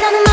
시간은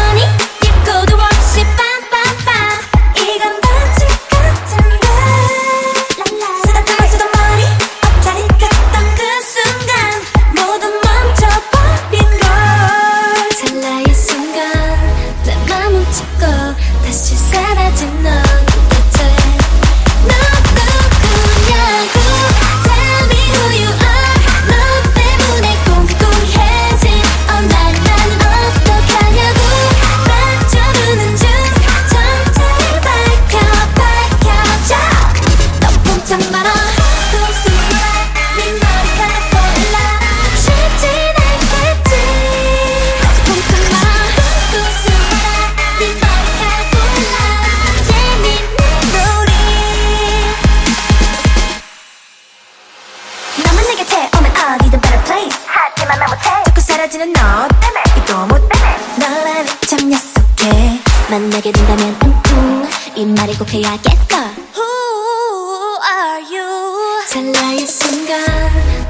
어디든 better place. 하지만 나 못해. 자꾸 사라지는 너 때문에. 이도 못 때문에. 너란 참 약속해 만나게 된다면 음, 음. 이 말이 꼭 해야겠어. Who are you? 찰나의 순간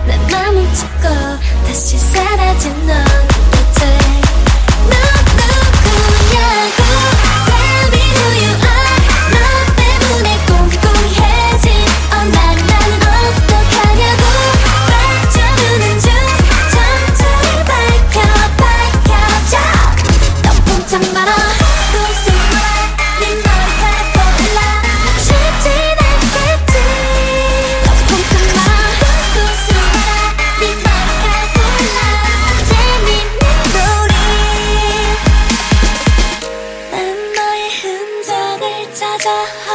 내 맘을 찾고 다시 사라진 너. 흔적